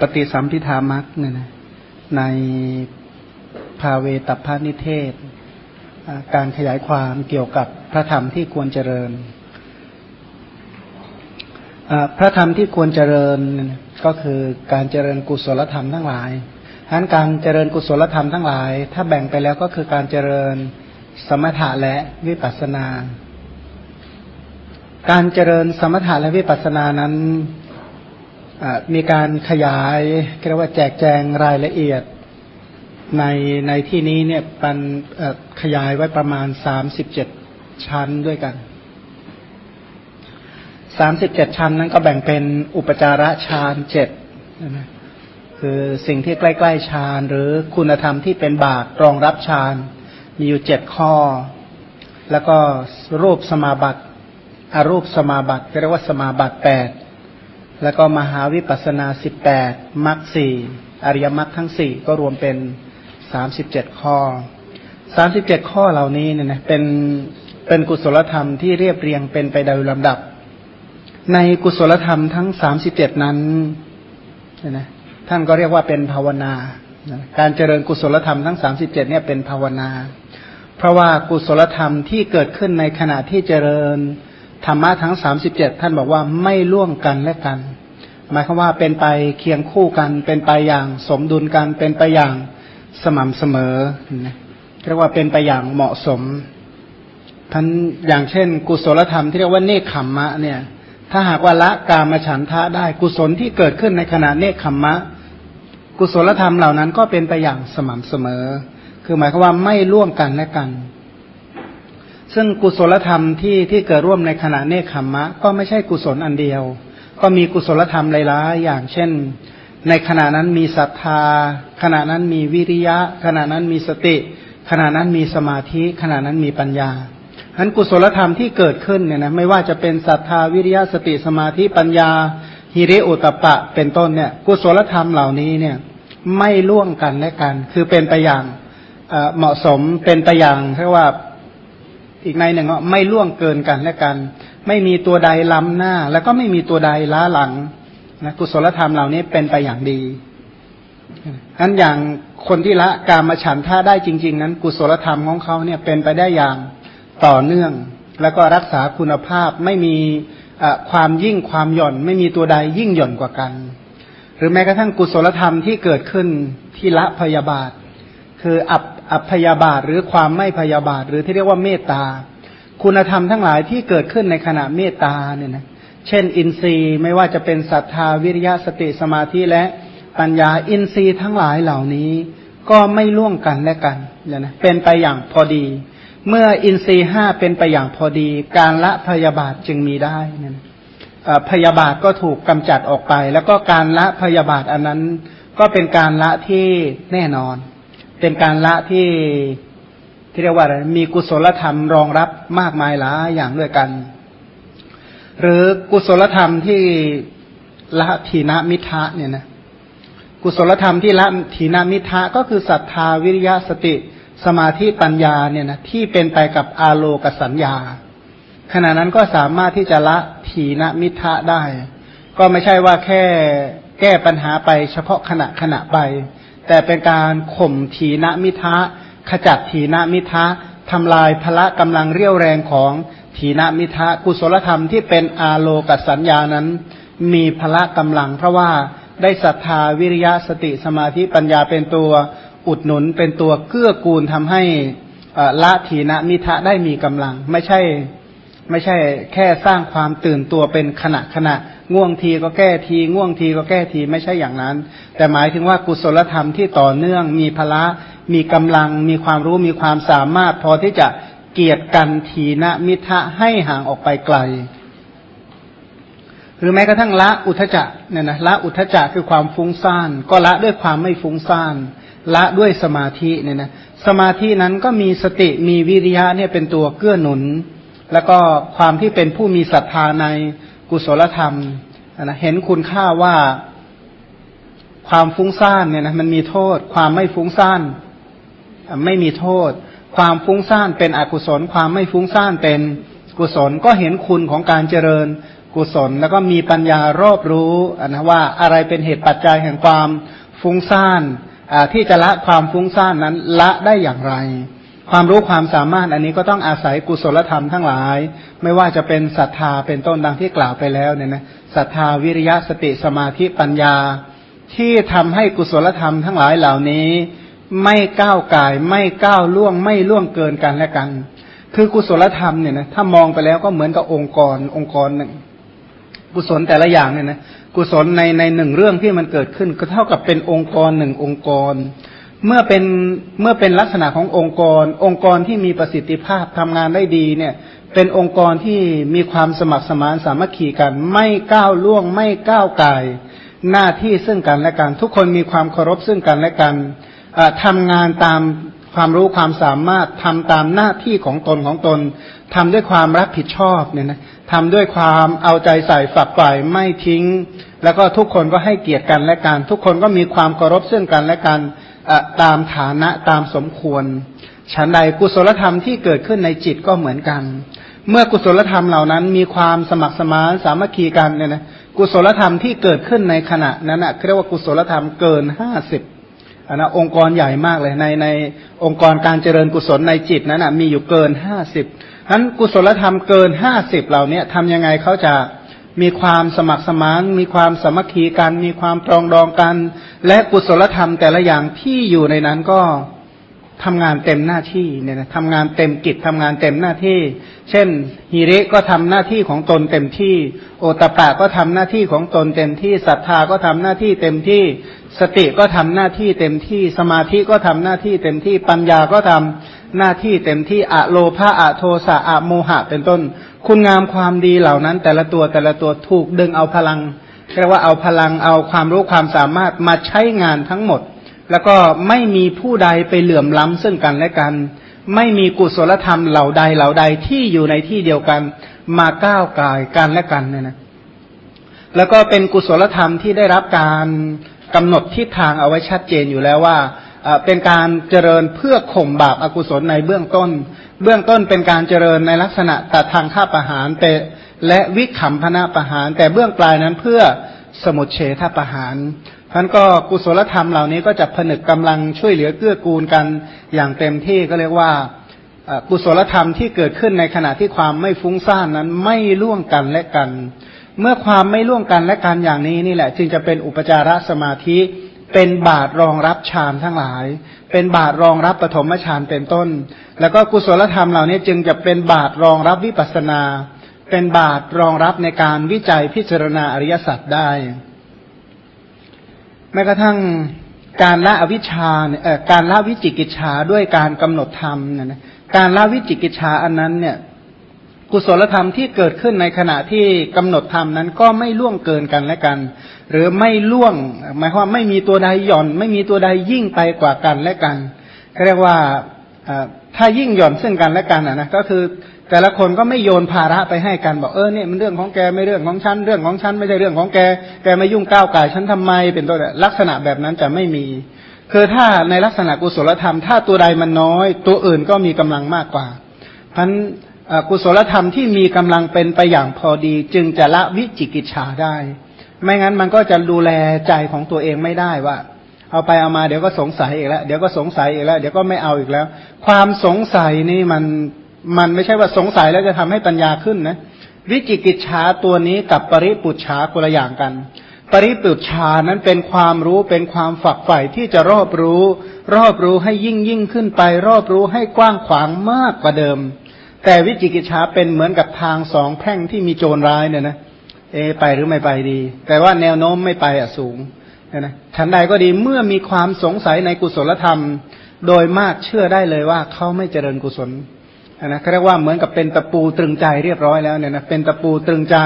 ปฏิสัมพิธามักเนี่ยนะในภาเวตพานิเทศ การขยายความเกี่ยวกับพระธรรมที่ควรเจริญ พระธรรมที่ควรเจริญก็คือการเจริญกุศลธรรมทั้งหลายฉะนั้นการเจริญกุศลธรรมทั้งหลาย ถ้าแบ่งไปแล้วก็คือการเจริญสมถะและวิปัสสนา การเจริญสมถะและวิปัสสนานั้น มีการขยายเรียกว่าแจกแจงรายละเอียดในในที่นี้เนี่ยปันขยายไว้ประมาณสามสิบเจ็ดชั้นด้วยกันสามสิบเจ็ดชั้นนั้นก็แบ่งเป็นอุปจาระฌานเจ็ดคือสิ่งที่ใกล้ๆฌานหรือคุณธรรมที่เป็นบาตรองรับฌานมีอยู่เจ็ดข้อ แล้วก็รูปสมาบัติอรูปสมาบัติเรียกว่าสมาบัติแปด แล้วก็มหาวิปัสนาสิบแปดมรรคสี่อริยมรรคทั้งสี่ก็รวมเป็นสามสิบเจ็ดข้อสามสิบเจ็ดข้อเหล่านี้เนี่ยนะเป็นเป็นกุศลธรรมที่เรียบเรียงเป็นไปโดยลำดับ ในกุศลธรรมทั้งสามสิบเจ็ดนั้นเนี่ยนะท่านก็เรียกว่าเป็นภาวนา การเจริญกุศลธรรมทั้งสามสิบเจ็ดเนี่ยเป็นภาวนา เพราะว่ากุศลธรรมที่เกิดขึ้นในขณะที่เจริญธรรมะทั้งสามสิบเจ็ดท่านบอกว่าไม่ล่วงกันและกัน หมายความว่าเป็นไปเคียงคู่กัน เป็นไปอย่างสมดุลกัน เป็นไปอย่างสม่ำเสมอเรียกว่าเป็นไปอย่างเหมาะสมท่านอย่างเช่น กุศลธรรมที่เรียกว่าเนคขมมะเนี่ย ถ้าหากว่าละกามฉันทะได้กุศลที่เกิดขึ้นในขณะเนคขมมะ กุศลธรรมเหล่านั้นก็เป็นไปอย่างสม่ำเสมอ คือหมายความว่าไม่ล่วงกันและกัน ซึ่งกุศลธรรมที่ที่เกิดร่วมในขณะเนคขมมะ ก็ไม่ใช่กุศลอันเดียว ก็มีกุศลธรรมหลายๆอย่างเช่น ในขณะนั้นมีศรัทธา ขณะนั้นมีวิริยะ ขณะนั้นมีสติ ขณะนั้นมีสมาธิ ขณะนั้นมีปัญญาฉะนั้นกุศลธรรมที่เกิดขึ้นเนี่ยนะไม่ว่าจะเป็นศรัทธาวิริยะสติสมาธิปัญญาฮิริโอตปะ เป็นต้นเนี่ยกุศลธรรมเหล่านี้เนี่ยไม่ล่วงกันและกัน คือเป็นไปอย่างเหมาะสมเป็นไปอย่างเรียกว่าอีกในหนึ่งว่าไม่ล่วงเกินกันและกัน ไม่มีตัวใดล้ำหน้า แล้วก็ไม่มีตัวใดล้าหลังนะกุศลธรรมเหล่านี้เป็นไปอย่างดีนั้นอย่างคนที่ละกามฉันท่าได้จริง ๆ นั้น กุศลธรรมของเขาเนี่ยเป็นไปได้อย่างต่อเนื่อง แล้วก็รักษาคุณภาพไม่มีความยิ่งความหย่อน ไม่มีตัวใดยิ่งหย่อนกว่ากัน หรือแม้กระทั่งกุศลธรรมที่เกิดขึ้นที่ละพยาบาท คืออับอัพยาบาทหรือความไม่พยาบาท หรือที่เรียกว่าเมตตา คุณธรรมทั้งหลายที่เกิดขึ้นในขณะเมตตาเนี่ยนะเช่น อินทรีย์ไม่ว่าจะเป็นศรัทธาวิริยะสติสมาธิและปัญญาอินทรีย์ทั้งหลายเหล่านี้ ก็ไม่ล่วงกันและกันเนี่ยนะเป็นไปอย่างพอดี เมื่ออินทรีย์ห้าเป็นไปอย่างพอดี การละพยาบาทจึงมีได้เนี่ยพยาบาทก็ถูกกำจัดออกไป แล้วก็การละพยาบาทอันนั้น ก็เป็นการละที่แน่นอน เป็นการละที่ ที่เรียกว่าอะไรมีกุศลธรรมรองรับมากมายหลายอย่างด้วยกัน หรือกุศลธรรมที่ละทีนมิทะเนี่ยนะกุศลธรรมที่ละทีนมิทะก็คือศรัทธาวิริยะสติ สมาธิปัญญาเนี่ยนะที่เป็นไปกับอาโลกสัญญา ขณะนั้นก็สามารถที่จะละทีนมิทะได้ ก็ไม่ใช่ว่าแค่แก้ปัญหาไปเฉพาะขณะขณะไป แต่เป็นการข่มถีนมิทะ ขจัดถีนมิทะทำลายพละกำลังเรี่ยวแรงของถีนมิทะกุศลธรรมที่เป็นอาโลกสัญญานั้น มีพละกำลัง เพราะว่าได้ศรัทธาวิริยะสติสมาธิปัญญาเป็นตัวอุดหนุนเป็นตัวเกื้อกูลทำให้ละถีนมิทะได้มีกำลัง ไม่ใช่ไม่ใช่แค่สร้างความตื่นตัวเป็นขณะขณะ ง่วงทีก็แก้ที ง่วงทีก็แก้ทีไม่ใช่อย่างนั้น แต่หมายถึงว่ากุศลธรรมที่ต่อเนื่อง มีพละมีกำลัง มีความรู้มีความสามารถ พอที่จะเกียรติกันทีนะมิทะให้ห่างออกไปไกล หรือแม้กระทั่งละอุทจักเนี่ยนะละอุทจักคือความฟุ้งซ่าน ก็ละด้วยความไม่ฟุ้งซ่านละด้วยสมาธิเนี่ยนะสมาธินั้นก็มีสติมีวิริยะเนี่ยเป็นตัวเกื้อหนุน แล้วก็ความที่เป็นผู้มีศรัทธาใน กุศลธรรมนะเห็นคุณค่าว่าความฟุ้งซ่านเนี่ยนะมันมีโทษ ความไม่ฟุ้งซ่านไม่มีโทษ ความฟุ้งซ่านเป็นอกุศล ความไม่ฟุ้งซ่านเป็นกุศลก็เห็นคุณของการเจริญกุศล แล้วก็มีปัญญารอบรู้นะว่าอะไรเป็นเหตุปัจจัยแห่งความฟุ้งซ่านที่จะละความฟุ้งซ่านนั้นละได้อย่างไร ความรู้ความสามารถอันนี้ก็ต้องอาศัยกุศลธรรมทั้งหลาย ไม่ว่าจะเป็นศรัทธาเป็นต้นดังที่กล่าวไปแล้วเนี่ยนะศรัทธาวิริยะสติสมาธิปัญญา ที่ทำให้กุศลธรรมทั้งหลายเหล่านี้ ไม่ก้าวกายไม่ก้าวล่วงไม่ล่วงเกินกันและกัน คือกุศลธรรมเนี่ยนะถ้ามองไปแล้วก็เหมือนกับองค์กรองค์กรหนึ่ง กุศลแต่ละอย่างเนี่ยนะกุศลในในหนึ่งเรื่องที่มันเกิดขึ้น ก็เท่ากับเป็นองค์กรหนึ่งองค์กร เมื่อเป็นเมื่อเป็นลักษณะขององค์กร องค์กรที่มีประสิทธิภาพทำงานได้ดีเนี่ย เป็นองค์กรที่มีความสมัครสมานสามัคคีกัน ไม่ก้าวล่วง ไม่ก้าวไกลหน้าที่ซึ่งกันและกัน ทุกคนมีความเคารพซึ่งกันและกันทำงานตามความรู้ความสามารถทำตามหน้าที่ของตนของตนทำด้วยความรับผิดชอบเนี่ยนะทำด้วยความเอาใจใส่ฝักใฝ่ไม่ทิ้ง แล้วก็ทุกคนก็ให้เกียรติกันและกัน ทุกคนก็มีความเคารพซึ่งกันและกัน ตามฐานะตามสมควรฉันใดกุศลธรรมที่เกิดขึ้นในจิตก็เหมือนกัน เมื่อกุศลธรรมเหล่านั้นมีความสมัครสมานสามัคคีกันเนี่ยนะกุศลธรรมที่เกิดขึ้นในขณะนั้นนะเรียกว่ากุศลธรรมเกินห้าสิบอันนะองค์กรใหญ่มากเลยในในองค์กรการเจริญกุศลในจิตนั้นนะมีอยู่เกินห้าสิบนั้นกุศลธรรมเกินห้าสิบเหล่านี้ทำยังไงเขาจะ มีความสมัครสมาน มีความสมัคคีกัน มีความปรองดองกัน และกุศลธรรมแต่ละอย่างที่อยู่ในนั้นก็ทำงานเต็มหน้าที่เนี่ยนะทำงานเต็มกิจทำงานเต็มหน้าที่ เช่นฮิริก็ทำหน้าที่ของตนเต็มที่ โอตปะก็ทำหน้าที่ของตนเต็มที่ศรัทธาก็ทำหน้าที่เต็มที่ สติก็ทำหน้าที่เต็มที่ สมาธิก็ทำหน้าที่เต็มที่ ปัญญาก็ทำ หน้าที่เต็มที่อะโลภะอะโทสะอะโมหะ เป็นต้น คุณงามความดีเหล่านั้น แต่ละตัวแต่ละตัวถูกดึงเอาพลังเรียกว่าเอาพลังเอาความรู้ความสามารถมาใช้งานทั้งหมด แล้วก็ไม่มีผู้ใดไปเหลื่อมล้ำซึ่งกันและกัน ไม่มีกุศลธรรมเหล่าใดเหล่าใดที่อยู่ในที่เดียวกัน มาก้าวกายกันและกันเนี่ยนะแล้วก็เป็นกุศลธรรมที่ได้รับการกำหนดทิศทางเอาไว้ชัดเจนอยู่แล้วว่า เป็นการเจริญเพื่อข่มบาปอากุศลในเบื้องต้น เบื้องต้นเป็นการเจริญในลักษณะตัดทางข้าประหารแต่และวิขำพนะประหาร แต่เบื้องปลายนั้นเพื่อสมุเฉทประหารท่านก็กุศลธรรมเหล่านี้ก็จะผนึกกำลังช่วยเหลือเกื้อกูลกันอย่างเต็มที่ก็เรียกว่ากุศลธรรมที่เกิดขึ้นในขณะที่ความไม่ฟุ้งซ่านนั้นไม่ล่วงกันและกัน เมื่อความไม่ล่วงกันและกันอย่างนี้นี่แหละ จึงจะเป็นอุปจารสมาธิ เป็นบาตรรองรับฌานทั้งหลาย เป็นบาตรรองรับปฐมฌานเป็นต้น แล้วก็กุศลธรรมเหล่านี้จึงจะเป็นบาตรรองรับวิปัสนา เป็นบาตรรองรับในการวิจัยพิจารณาอริยสัจได้ แม้กระทั่งการละอวิชชาเนี่ยการละวิจิกิจฉาด้วยการกำหนดธรรมเนี่ยการละวิจิกิจฉาอันนั้นเนี่ย กุศลธรรมที่เกิดขึ้นในขณะที่กำหนดธรรมนั้นก็ไม่ล่วงเกินกันและกัน หรือไม่ล่วง หมายความไม่มีตัวใดหย่อน ไม่มีตัวใดยิ่งไปกว่ากันและกันเรียกว่าถ้ายิ่งหย่อนซึ่งกันและกันนะก็คือ แต่ละคนก็ไม่โยนภาระไปให้กันบอกเออเนี่ยมันเรื่องของแกไม่เรื่องของฉันเรื่องของฉันไม่ใช่เรื่องของแกแกไม่ยุ่งก้าวไก่ฉันทำไมเป็นต้นลักษณะแบบนั้นจะไม่มี คือถ้าในลักษณะกุศลธรรม ถ้าตัวใดมันน้อย ตัวอื่นก็มีกำลังมากกว่าพัน กุศลธรรมที่มีกำลังเป็นไปอย่างพอดี จึงจะละวิจิกิจฉาได้ ไม่งั้นมันก็จะดูแลใจของตัวเองไม่ได้ว่า เอาไปเอามาเดี๋ยวก็สงสัยอีกแล้วเดี๋ยวก็สงสัยอีกแล้วเดี๋ยวก็ไม่เอาอีกแล้ว ความสงสัยนี่มันมันไม่ใช่ว่าสงสัยแล้วจะทำให้ปัญญาขึ้นนะวิจิกิจฉาตัวนี้กับปริปุจฉาคนละอย่างกัน ปริปุจฉานั้นเป็นความรู้เป็นความฝักใฝ่ที่จะรอบรู้ รอบรู้ให้ยิ่งยิ่งขึ้นไป รอบรู้ให้กว้างขวางมากกว่าเดิม แต่วิจิกิจฉาเป็นเหมือนกับทางสองแพร่งที่มีโจรร้ายเนี่ยนะเอ ไปหรือไม่ไปดี แต่ว่าแนวโน้มไม่ไปอะสูงนะฉันใดก็ดีเมื่อมีความสงสัยในกุศลธรรม โดยมากเชื่อได้เลยว่าเขาไม่เจริญกุศลนะเขาเรียกว่าเหมือนกับเป็นตะปูตรึงใจเรียบร้อยแล้วเนี่ยนะเป็นตะปูตรึงใจ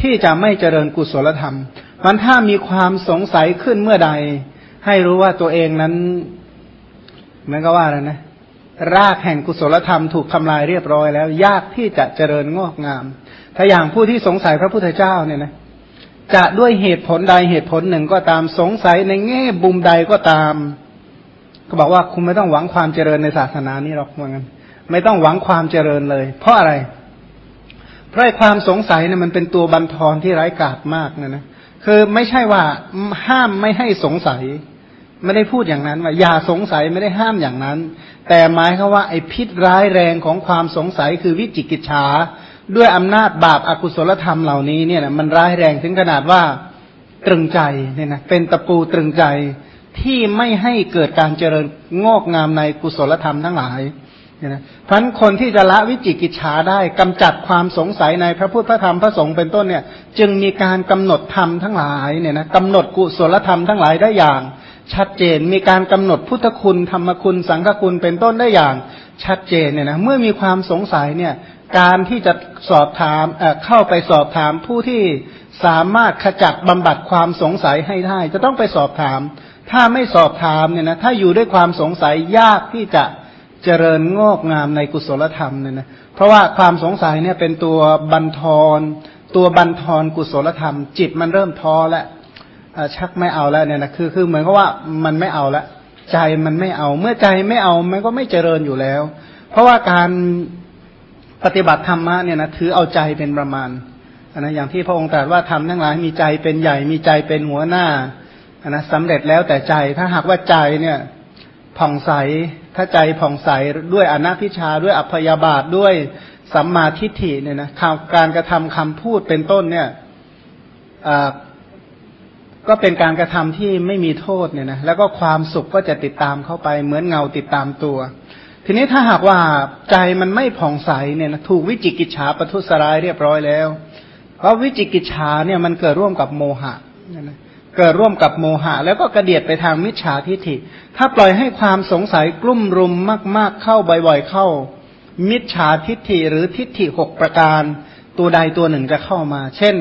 ที่จะไม่เจริญกุศลธรรมมันถ้ามีความสงสัยขึ้นเมื่อใด ให้รู้ว่าตัวเองนั้นเหมือนกับว่าอะไรนะ รากแห่งกุศลธรรมถูกทำลายเรียบร้อยแล้ว ยากที่จะเจริญงอกงาม ถ้าอย่างผู้ที่สงสัยพระพุทธเจ้าเนี่ยนะจะด้วยเหตุผลใดเหตุผลหนึ่งก็ตามสงสัยในแง่บุมใดก็ตาม ก็บอกว่าคุณไม่ต้องหวังความเจริญในศาสนานี้หรอกเหมือนกันไม่ต้องหวังความเจริญเลย เพราะอะไร เพราะความสงสัยเนี่ยมันเป็นตัวบันทอนที่ร้ายกาจมากนะนะคือไม่ใช่ว่าห้ามไม่ให้สงสัย ไม่ได้พูดอย่างนั้นว่าอย่าสงสัยไม่ได้ห้ามอย่างนั้น แต่หมายคือว่าไอ้พิษร้ายแรงของความสงสัยคือวิจิกิจฉาด้วยอำนาจบาปอากุศลธรรมเหล่านี้เนี่ยนะมันร้ายแรงถึงขนาดว่าตรึงใจเนี่ยนะเป็นตะปูตรึงใจที่ไม่ให้เกิดการเจริญงอกงามในกุศลธรรมทั้งหลายเนี่ยนะเพราะคนที่จะละวิจิกิจฉาได้กำจัดความสงสัยในพระพุทธพระธรรมพระสงฆ์เป็นต้นเนี่ย จึงมีการกำหนดธรรมทั้งหลายเนี่ยนะกำหนดกุศลธรรมทั้งหลายได้อย่าง ชัดเจนมีการกำหนดพุทธคุณธรรมคุณสังฆคุณเป็นต้นได้อย่างชัดเจนเนี่ยนะเมื่อมีความสงสัยเนี่ยการที่จะสอบถามเเข้าไปสอบถามผู้ที่สามารถขจัดบำบัดความสงสัยให้ได้ จะต้องไปสอบถาม ถ้าไม่สอบถามเนี่ยนะถ้าอยู่ด้วยความสงสัยยากที่จะเจริญงอกงามในกุศลธรรมเนี่ยนะเพราะว่าความสงสัยเนี่ยเป็นตัวบันทอนตัวบันทอนกุศลธรรม จิตมันเริ่มท้อแล้ว ชักไม่เอาแล้วเนี่ยนะคือคือเหมือนกับว่ามันไม่เอาแล้วใจมันไม่เอา เมื่อใจไม่เอามันก็ไม่เจริญอยู่แล้ว เพราะว่าการปฏิบัติธรรมะเนี่ยนะถือเอาใจเป็นประมาณนะอย่างที่พระองค์ตรัสว่าทำทั้งหลายมีใจเป็นใหญ่มีใจเป็นหัวหน้านะสำเร็จแล้วแต่ใจถ้าหากว่าใจเนี่ยผ่องใสถ้าใจผ่องใสด้วยอนัพิชาด้วยอัพยาบาทด้วยสัมมาทิฏฐิเนี่ยนะการกระทำคำพูดเป็นต้นเนี่ย ก็เป็นการกระทำที่ไม่มีโทษเนี่ยนะแล้วก็ความสุขก็จะติดตามเข้าไป เหมือนเงาติดตามตัว ทีนี้ถ้าหากว่าใจมันไม่ผ่องใสเนี่ยนะถูกวิจิกิจฉาประทุษร้ายเรียบร้อยแล้ว เพราะวิจิกิจฉาเนี่ยมันเกิดร่วมกับโมหะเนี่ยนะเกิดร่วมกับโมหะ แล้วก็กระเดียดไปทางมิจฉาทิฏฐิ ถ้าปล่อยให้ความสงสัยกลุ่มรุมมาก ๆเข้าบ่อยๆเข้า มิจฉาทิฏฐิหรือทิฏฐิหกประการ ตัวใดตัวหนึ่งจะเข้ามา เช่น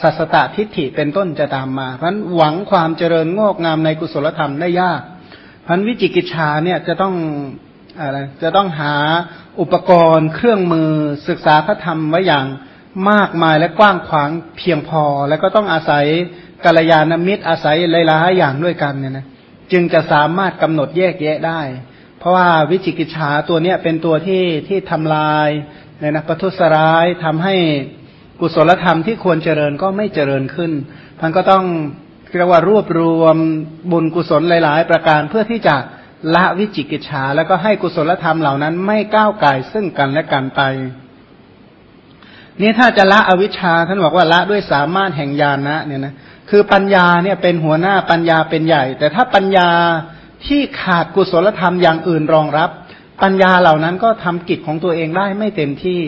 สัสตทิฏฐิเป็นต้นจะตามมาเพราะหวังความเจริญงอกงามในกุศลธรรมได้ยากเพันวิจิกิจชาเนี่ยจะต้องอะไรจะต้องหาอุปกรณ์เครื่องมือศึกษาพระธรรมไว้อย่างมากมายและกว้างขวางเพียงพอ แล้วก็ต้องอาศัยกัลยาณมิตรอาศัยหลายๆอย่างด้วยกันเนี่ยนะจึงจะสามารถกำหนดแยกแยะได้ เพราะว่าวิจิกิจฉาตัวเนี้ยเป็นตัวที่ที่ทำลาย เนี่ยนะประทุษร้ายทำให้กุศลธรรมที่ควรเจริญก็ไม่เจริญขึ้นมันก็ต้องเรียกว่ารวบรวมบุญกุศลหลาย ๆ ประการเพื่อที่จะละวิจิกิจฉาแล้วก็ให้กุศลธรรมเหล่านั้นไม่ก้าวไก่ซึ่งกันและกันไป นี่ถ้าจะละอวิชชาท่านบอกว่าละด้วยสามารถแห่งญาณนะเนี่ยนะคือปัญญาเนี่ยเป็นหัวหน้าปัญญาเป็นใหญ่ แต่ถ้าปัญญาที่ขาดกุศลธรรมอย่างอื่นรองรับ ปัญญาเหล่านั้นก็ทำกิจของตัวเองได้ไม่เต็มที่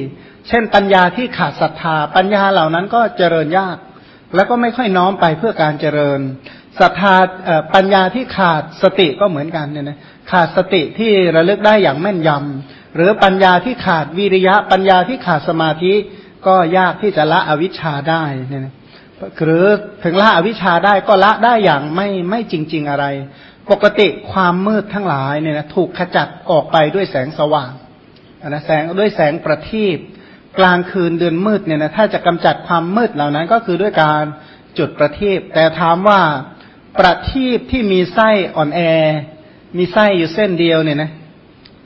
เช่น ปัญญาที่ขาดศรัทธา ปัญญาเหล่านั้นก็เจริญยาก แล้วก็ไม่ค่อยน้อมไปเพื่อการเจริญศรัทธาปัญญาที่ขาดสติก็เหมือนกันเนี่ยนะขาดสติที่ระลึกได้อย่างแม่นยำหรือปัญญาที่ขาดวิริยะ ปัญญาที่ขาดสมาธิก็ยากที่จะละอวิชชาได้เนี่ยนะหรือถึงละอวิชชาได้ก็ละได้อย่างไม่ไม่จริง ๆอะไร ปกติความมืดทั้งหลายเนี่ยนะถูกขจัดออกไปด้วยแสงสว่างนะแสงด้วยแสงประทีปกลางคืนเดือนมืดเนี่ยนะถ้าจะกำจัดความมืดเหล่านั้นก็คือด้วยการจุดประทีปแต่ถามว่าประทีปที่มีไส้อ่อนแอ มีไส้อยู่เส้นเดียวเนี่ยนะ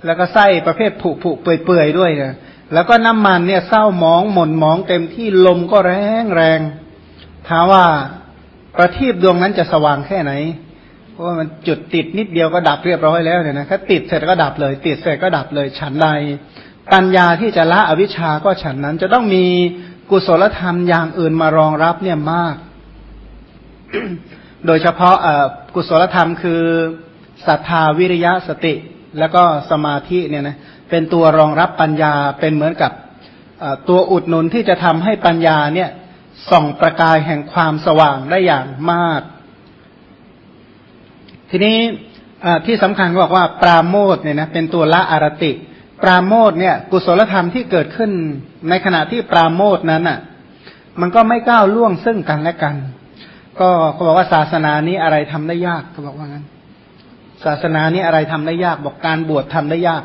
แล้วก็ไส้ประเภทผุผุเปื่อยๆด้วยนะแล้วก็น้ำมันเนี่ยเศร้าหมองหม่นหมองเต็มที่ลมก็แรงแรงถามว่าประทีปดวงนั้นจะสว่างแค่ไหน ราะว่ามันจุดติดนิดเดียวก็ดับเรียบร้อยแล้วเนี่ยนะถ้าติดเสร็จก็ดับเลย ติดเสร็จก็ดับเลย ฉันใดปัญญาที่จะละอวิชชาก็ฉันนั้น จะต้องมีกุศลธรรมอย่างอื่นมารองรับเนี่ยมาก โดยเฉพาะกุศลธรรมคือศรัทธาวิริยะสติ แล้วก็สมาธิเนี่ยนะเป็นตัวรองรับปัญญาเป็นเหมือนกับตัวอุดหนุนที่จะทำให้ปัญญาเนี่ยส่องประกายแห่งความสว่างได้อย่างมาก ทีนี้ที่สำคัญบอกว่าปราโมทเนี่ยนะเป็นตัวละอารติ ปราโมทเนี่ย กุศลธรรมที่เกิดขึ้นในขณะที่ปราโมทนั้นอะ มันก็ไม่ก้าวล่วงซึ่งกันและกัน ก็เขาบอกว่าศาสนานี้อะไรทำได้ยากเขาบอกว่างั้น ศาสนานี้อะไรทำได้ยาก บอกการบวชทำได้ยาก